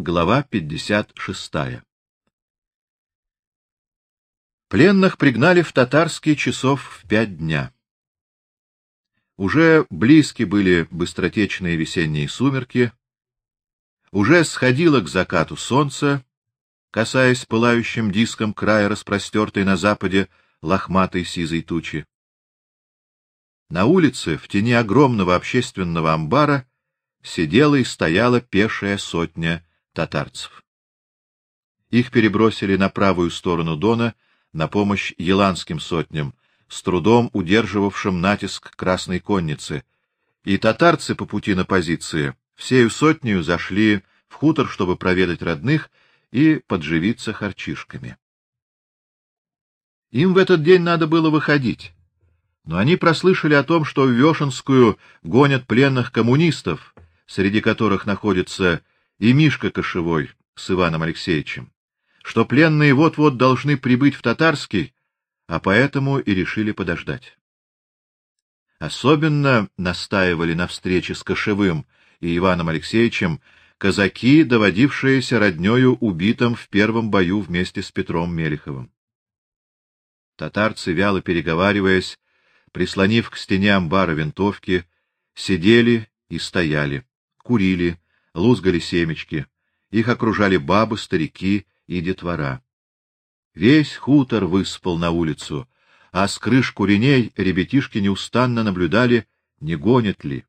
Глава 56. Пленных пригнали в татарский часов в пять дня. Уже близки были быстротечные весенние сумерки, уже сходило к закату солнце, касаясь пылающим диском края распростертой на западе лохматой сизой тучи. На улице, в тени огромного общественного амбара, сидела и стояла пешая сотня татарцев. Их перебросили на правую сторону Дона на помощь еланским сотням, с трудом удерживавшим натиск красной конницы, и татарцы по пути на позиции всею сотнею зашли в хутор, чтобы проведать родных и подживиться харчишками. Им в этот день надо было выходить, но они прослышали о том, что в Вешенскую гонят пленных коммунистов, среди которых находится и Мишка Кошевой с Иваном Алексеевичем, что пленные вот-вот должны прибыть в Татарский, а поэтому и решили подождать. Особенно настаивали на встрече с Кошевым и Иваном Алексеевичем казаки, доводившиеся роднёю убитым в первом бою вместе с Петром Мелиховым. Татарцы, вяло переговариваясь, прислонив к стене амбара винтовки, сидели и стояли, курили, лузгали семечки, их окружали бабы, старики и детвора. Весь хутор выспал на улицу, а с крыш куреней ребятишки неустанно наблюдали, не гонят ли.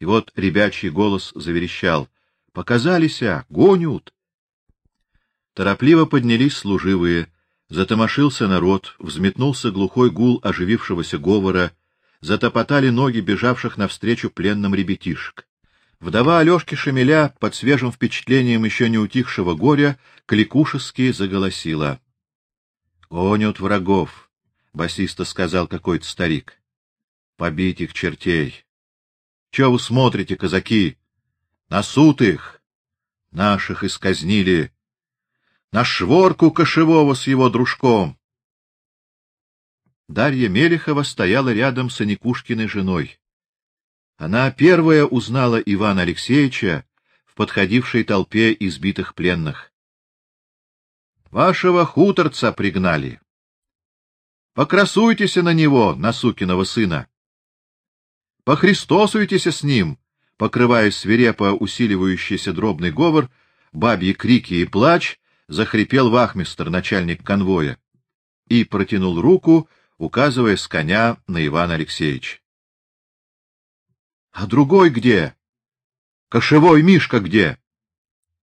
И вот ребячий голос заверещал: "Показались, а, гонят!" Торопливо поднялись служивые, затомошился народ, взметнулся глухой гул оживившегося говора, затопотали ноги бежавших навстречу пленным ребятишек. Вдова Алёшки Шемеля, под свежим впечатлением еще не утихшего горя, кликушески заголосила: "Гонят врагов", басисто сказал какой-то старик. "Побить их чертей. Что вы смотрите, казаки? На суд их. Наших исказнили. На шворку кошевого с его дружком". Дарья Мелехова стояла рядом с Аникушкиной женой. Она первая узнала Ивана Алексеевича в подходившей толпе избитых пленных. Вашего хуторца пригнали. Покрасуйтесь на него, на сукиного сына. Похристосуйтесь с ним, покрывая свирепо усиливающийся дробный говор, бабьи крики и плач, захрипел вахмистр, начальник конвоя, и протянул руку, указывая с коня на Ивана Алексеевича. А другой где? Кошевой Мишка где?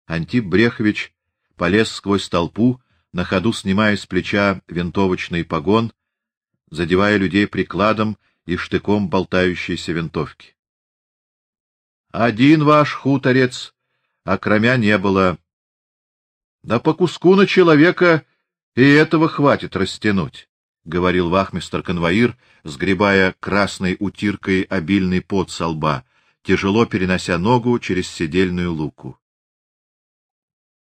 Антип Брехович полез сквозь толпу, на ходу снимая с плеча винтовочный погон, задевая людей прикладом и штыком болтающейся винтовки. Один ваш хуторец, а кромя не было. Да по куску на человека и этого хватит растянуть говорил вахмистр конвоир, сгребая красной утиркой обильный пот со лба, тяжело перенося ногу через седельную луку.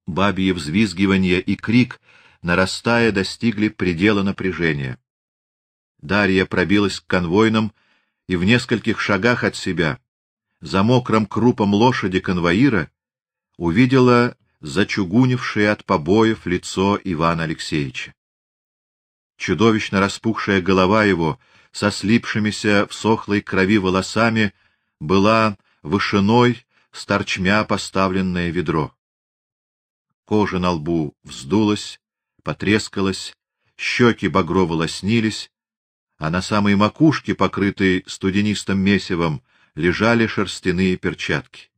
Бабье взвизгивание и крик, нарастая, достигли предела напряжения. Дарья пробилась к конвойным и в нескольких шагах от себя, за мокрым крупом лошади конвоира, увидела зачугунившее от побоев лицо Ивана Алексеевича. Чудовищно распухшая голова его со слипшимися в сохлой крови волосами была вышиной с торчмя поставленное ведро. Кожа на лбу вздулась, потрескалась, щеки багрово лоснились, а на самой макушке, покрытой студенистым месивом, лежали шерстяные перчатки.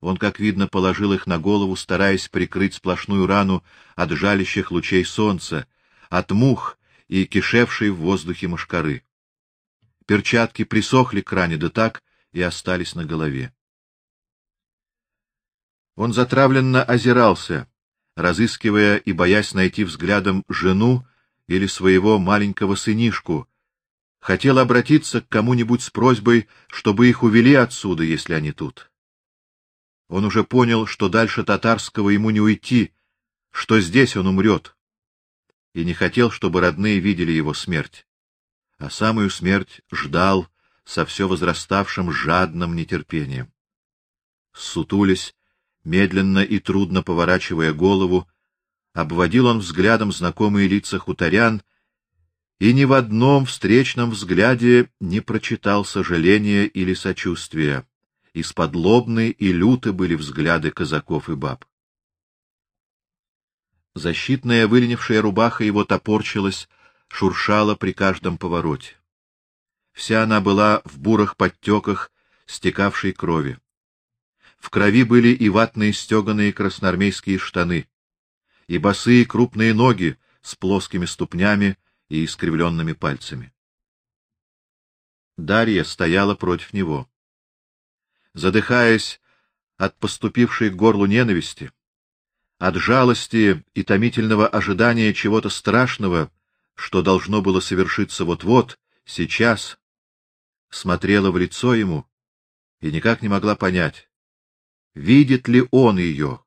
Он, как видно, положил их на голову, стараясь прикрыть сплошную рану от жалящих лучей солнца, от мух и кишевшей в воздухе мошкары. Перчатки присохли к ране, да так и остались на голове. Он затравленно озирался, разыскивая и боясь найти взглядом жену или своего маленького сынишку, хотел обратиться к кому-нибудь с просьбой, чтобы их увели отсюда, если они тут. Он уже понял, что дальше татарского ему не уйти, что здесь он умрет и не хотел, чтобы родные видели его смерть, а самую смерть ждал со все возраставшим жадным нетерпением. Сутулясь, медленно и трудно поворачивая голову, обводил он взглядом знакомые лица хуторян, и ни в одном встречном взгляде не прочитал сожаления или сочувствия. Из-под и люты были взгляды казаков и баб. Защитная выленившая рубаха его топорчилась, шуршала при каждом повороте. Вся она была в бурых подтеках стекавшей крови. В крови были и ватные стеганые красноармейские штаны, и босые крупные ноги с плоскими ступнями и искривленными пальцами. Дарья стояла против него. Задыхаясь от поступившей к горлу ненависти, от жалости и томительного ожидания чего-то страшного, что должно было совершиться вот-вот, сейчас, смотрела в лицо ему и никак не могла понять, видит ли он ее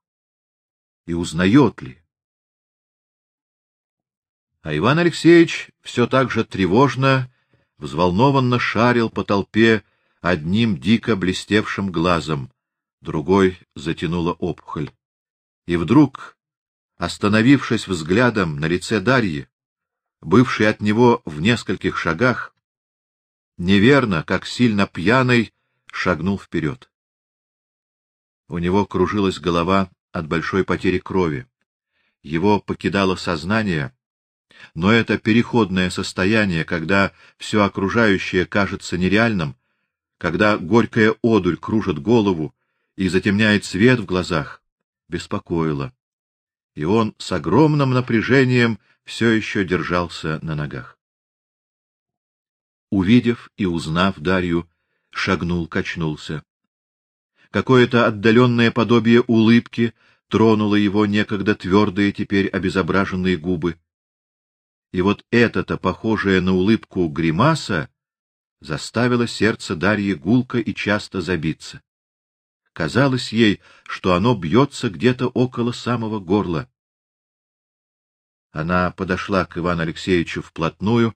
и узнает ли. А Иван Алексеевич все так же тревожно, взволнованно шарил по толпе одним дико блестевшим глазом, другой затянула опухоль. И вдруг, остановившись взглядом на лице Дарьи, бывшей от него в нескольких шагах, неверно, как сильно пьяный, шагнул вперед. У него кружилась голова от большой потери крови. Его покидало сознание, но это переходное состояние, когда все окружающее кажется нереальным, когда горькая одурь кружит голову и затемняет свет в глазах, беспокоило. И он с огромным напряжением все еще держался на ногах. Увидев и узнав Дарью, шагнул, качнулся. Какое-то отдаленное подобие улыбки тронуло его некогда твердые, теперь обезображенные губы. И вот это-то, похожее на улыбку гримаса, заставило сердце Дарьи гулко и часто забиться. Казалось ей, что оно бьется где-то около самого горла. Она подошла к Ивану Алексеевичу вплотную,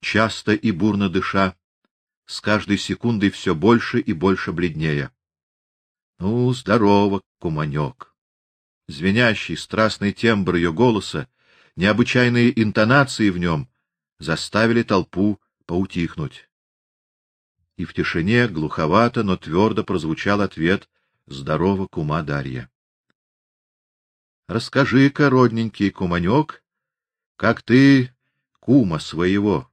часто и бурно дыша, с каждой секундой все больше и больше бледнее. Ну, здорово, куманек. Звенящий, страстный тембр ее голоса, необычайные интонации в нем заставили толпу поутихнуть. И в тишине глуховато, но твердо прозвучал ответ: "Здорово, кума Дарья". Расскажи-ка, куманек, как ты кума своего,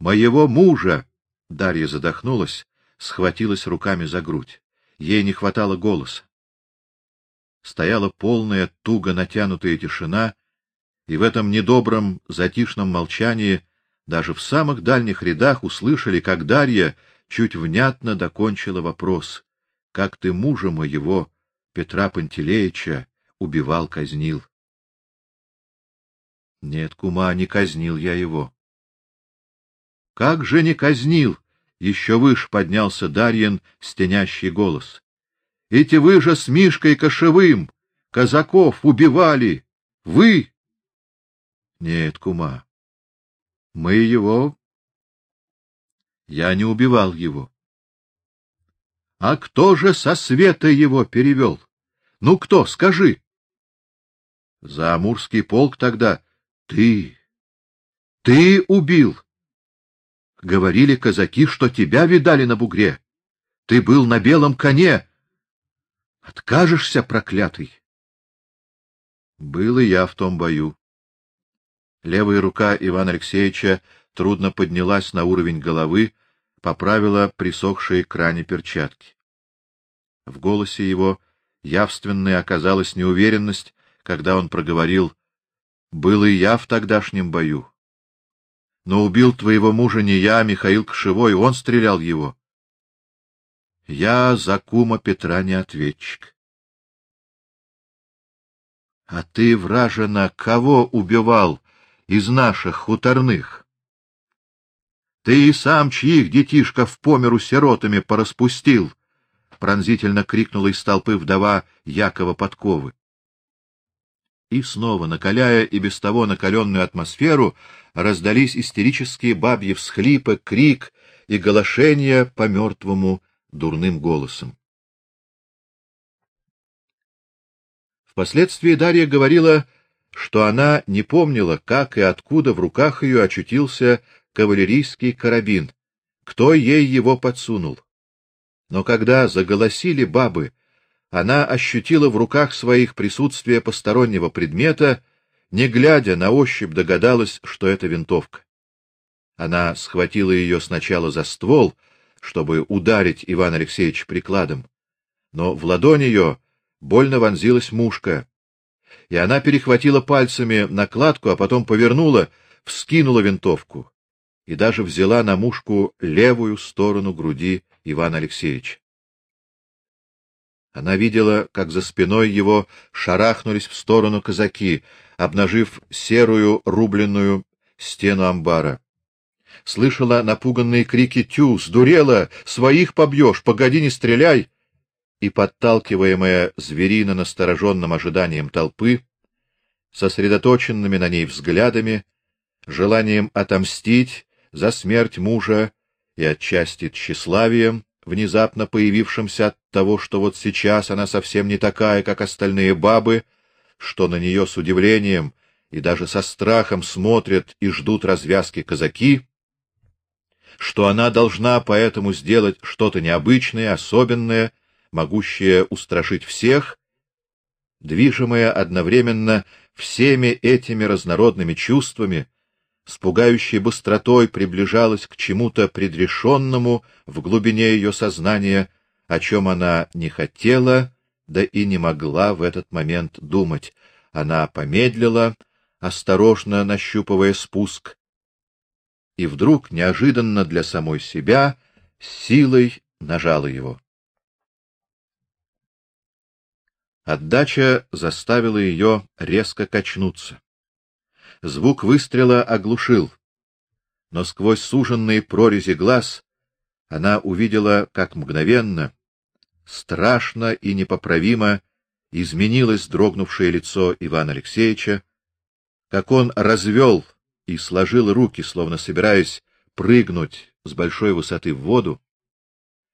моего мужа Дарья задохнулась, схватилась руками за грудь. Ей не хватало голоса. Стояла полная, туго натянутая тишина, и в этом недобром, затишном молчании даже в самых дальних рядах услышали, как Дарья чуть внятно докончила вопрос: "Как ты мужа моего, Петра Пантелеича, убивал, казнил?" Нет, кума, не казнил я его. Как же не казнил? Еще выше поднялся Дарьин стенящий голос. Эти вы же с Мишкой Кошевым казаков убивали. Вы? Нет, кума. Мы его Я не убивал его. А кто же со света его перевел? Ну кто, скажи? За Амурский полк тогда ты ты убил. Говорили казаки, что тебя видали на бугре. Ты был на белом коне. Откажешься, проклятый. Был и я в том бою. Левая рука Ивана Алексеевича трудно поднялась на уровень головы, поправила присохшие к ране перчатки. В голосе его явственной оказалась неуверенность, когда он проговорил: "Был и я в тогдашнем бою. Но убил твоего мужа не я, а Михаил Кшевой, он стрелял его. Я за кума Петра не ответчик. А ты, вражина, кого убивал из наших хуторных? Ты и сам чьих детишков по миру сиротами пораспустил? пронзительно крикнула из толпы вдова Якова Подковы. И снова, накаляя и без того накаленную атмосферу, раздались истерические бабьи всхлипы, крик и голошение по мертвому дурным голосом. Впоследствии Дарья говорила, что она не помнила, как и откуда в руках ее очутился кавалерийский карабин, кто ей его подсунул. Но когда заголосили бабы, она ощутила в руках своих присутствие постороннего предмета, не глядя на ощупь догадалась, что это винтовка. Она схватила ее сначала за ствол, чтобы ударить Ивана Алексеевича прикладом, но в ладонь ее больно вонзилась мушка, и она перехватила пальцами накладку, а потом повернула, вскинула винтовку и даже взяла на мушку левую сторону груди Ивана Алексеевича. Она видела, как за спиной его шарахнулись в сторону казаки, обнажив серую рубленную стену амбара. Слышала напуганные крики «Тю! Сдурела! Своих побьешь! Погоди, не стреляй!» И, подталкиваемая зверино настороженным ожиданием толпы, сосредоточенными на ней взглядами, желанием отомстить за смерть мужа и отчасти тщеславием, внезапно появившимся от того, что вот сейчас она совсем не такая, как остальные бабы, что на нее с удивлением и даже со страхом смотрят и ждут развязки казаки, что она должна поэтому сделать что-то необычное, особенное, могущее устрашить всех, движимая одновременно всеми этими разнородными чувствами, с пугающей быстротой приближалась к чему-то предрешенному в глубине ее сознания, о чем она не хотела, да и не могла в этот момент думать. Она помедлила, осторожно нащупывая спуск, и вдруг неожиданно для самой себя силой нажала его. Отдача заставила ее резко качнуться. Звук выстрела оглушил, но сквозь суженные прорези глаз она увидела, как мгновенно, страшно и непоправимо изменилось дрогнувшее лицо Ивана Алексеевича, как он развел и сложил руки, словно собираясь прыгнуть с большой высоты в воду,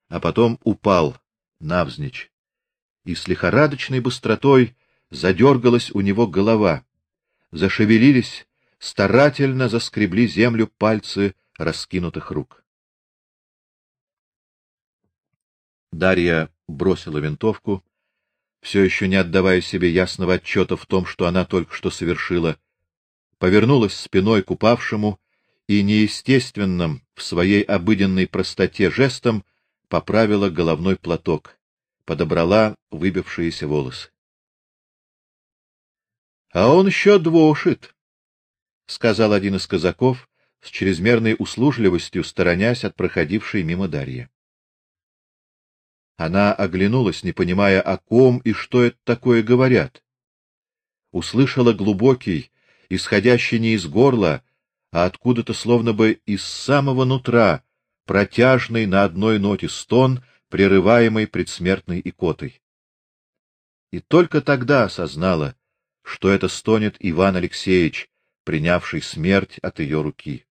а потом упал навзничь, и с лихорадочной быстротой задергалась у него голова, зашевелились, старательно заскребли землю пальцы раскинутых рук. Дарья бросила винтовку, все еще не отдавая себе ясного отчета в том, что она только что совершила, повернулась спиной к упавшему и неестественным в своей обыденной простоте жестом поправила головной платок, подобрала выбившиеся волосы. А он еще двошит, сказал один из казаков с чрезмерной услужливостью, сторонясь от проходившей мимо Дарьи. Она оглянулась, не понимая, о ком и что это такое говорят. Услышала глубокий, исходящий не из горла, а откуда-то словно бы из самого нутра, протяжный на одной ноте стон, прерываемый предсмертной икотой. И только тогда осознала, что это стонет Иван Алексеевич, принявший смерть от ее руки.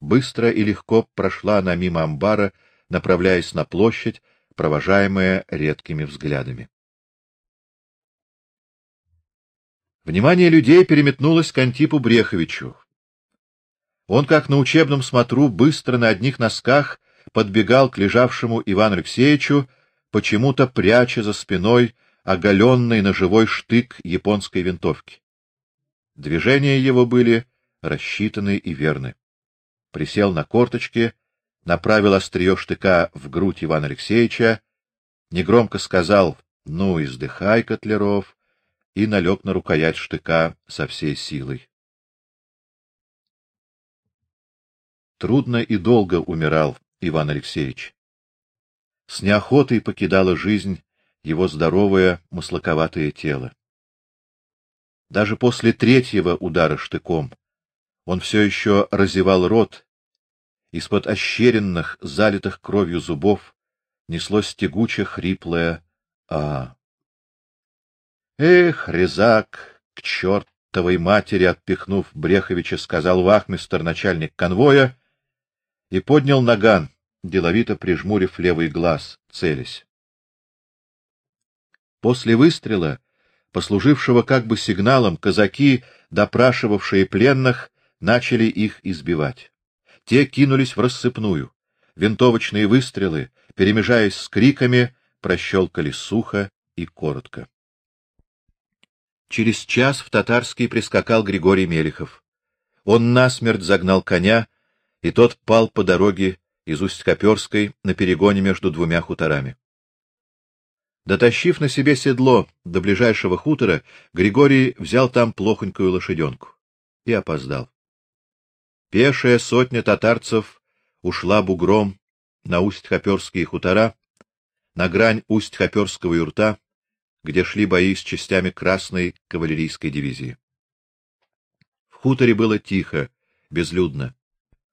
Быстро и легко прошла она мимо амбара, направляясь на площадь, провожаемая редкими взглядами. Внимание людей переметнулось к Антипу Бреховичу. Он, как на учебном смотру, быстро на одних носках подбегал к лежавшему Ивану Алексеевичу, почему-то пряча за спиной оголенный на живой штык японской винтовки. Движения его были рассчитаны и верны. Присел на корточки, направил острие штыка в грудь Ивана Алексеевича, негромко сказал: "Ну, издыхай, Котлеров", и налег на рукоять штыка со всей силой. Трудно и долго умирал Иван Алексеевич. С неохотой покидала жизнь его здоровое, маслаковатое тело. Даже после третьего удара штыком он все еще разевал рот. Из-под ощеренных, залитых кровью зубов неслось тягуче хриплое а. Эх, резак, к чертовой матери отпихнув Бреховича, сказал вахмистр, начальник конвоя, и поднял наган, деловито прижмурив левый глаз, целясь. После выстрела, послужившего как бы сигналом, казаки, допрашивавшие пленных, начали их избивать. Те кинулись в рассыпную. Винтовочные выстрелы, перемежаясь с криками, прощелкали сухо и коротко. Через час в Татарский прискакал Григорий Мелехов. Он насмерть загнал коня, и тот пал по дороге из Усть-Коперской на перегоне между двумя хуторами. Дотащив на себе седло до ближайшего хутора, Григорий взял там плохонькую лошаденку и опоздал. Пешая сотня татарцев ушла бугром на Усть-Хоперские хутора, на грань Усть-Хоперского юрта, где шли бои с частями Красной кавалерийской дивизии. В хуторе было тихо, безлюдно.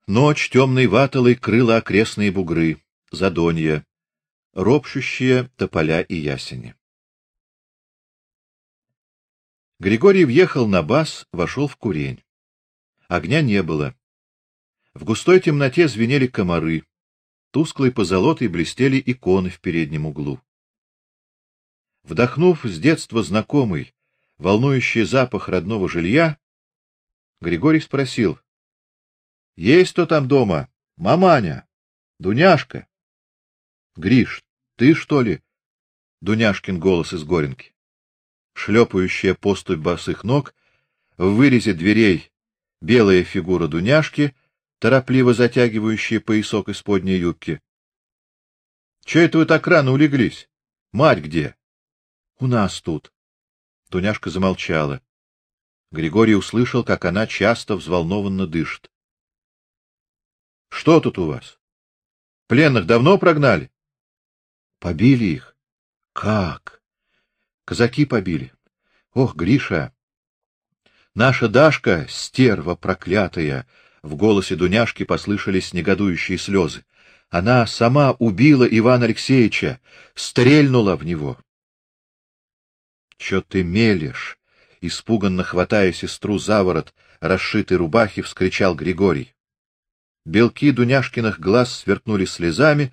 Ночь темной ваталой крыла окрестные бугры, задонья, ропщущие тополя и ясени. Григорий въехал на бас, вошел в курень. Огня не было. В густой темноте звенели комары. Тусклой позолотой блестели иконы в переднем углу. Вдохнув с детства знакомый, волнующий запах родного жилья, Григорий спросил: "Есть кто там дома? Маманя, Дуняшка?" Гриш, ты что ли? Дуняшкин голос из Горенки. Шлепающая поступь босых ног, в вырезе дверей белая фигура Дуняшки, торопливо затягивающая поясок из подней юбки. Че это вы так рано улеглись? Мать где? У нас тут. Дуняшка замолчала. Григорий услышал, как она часто взволнованно дышит. Что тут у вас? Пленных давно прогнали? Побили их. Как? Казаки побили. Ох, Гриша. Наша Дашка, стерва проклятая, в голосе Дуняшки послышались негодующие слезы. Она сама убила Ивана Алексеевича, стрельнула в него. Что ты мелешь? испуганно хватая сестру за ворот расшитой рубахи, вскричал Григорий. Белки Дуняшкиных глаз сверкнули слезами,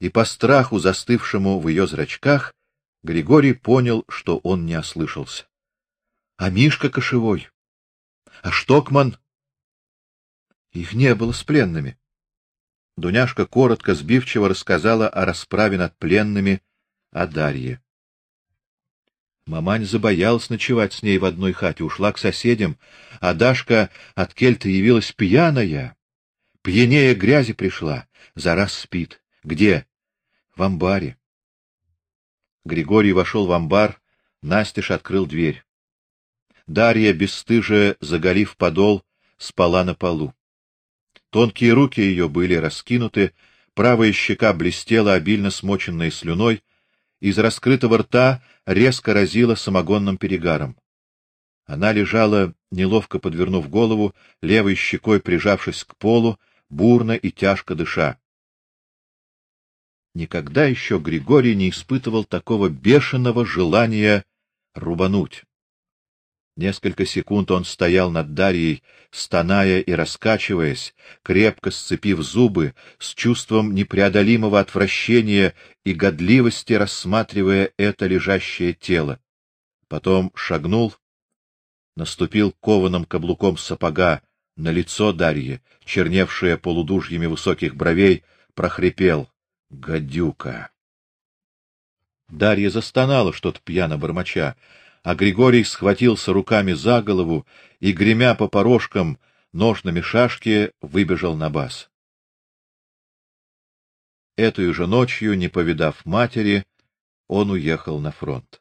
и по страху, застывшему в ее зрачках, Григорий понял, что он не ослышался. А Мишка кошевой? А Штокман? Их не было с пленными. Дуняшка коротко, сбивчиво рассказала о расправе над пленными, о Дарье. Мамань забоялась ночевать с ней в одной хате, ушла к соседям, а Дашка от кельта явилась пьяная, пьянее грязи пришла, за раз спит. Где? В амбаре. Григорий вошел в амбар, настежь открыл дверь. Дарья, бесстыжая, заголив подол, спала на полу. Тонкие руки ее были раскинуты, правая щека блестела обильно смоченной слюной, из раскрытого рта резко разило самогонным перегаром. Она лежала, неловко подвернув голову, левой щекой прижавшись к полу, бурно и тяжко дыша. Никогда еще Григорий не испытывал такого бешеного желания рубануть. Несколько секунд он стоял над Дарьей, стоная и раскачиваясь, крепко сцепив зубы, с чувством непреодолимого отвращения и годливости рассматривая это лежащее тело. Потом шагнул, наступил кованым каблуком сапога на лицо Дарьи, черневшее полудужьями высоких бровей, прохрипел: Гадюка. Дарья застонала что-то пьяно бормоча, а Григорий схватился руками за голову и гремя по порожкам ножными шашки выбежал на бас. Этой же ночью, не повидав матери, он уехал на фронт.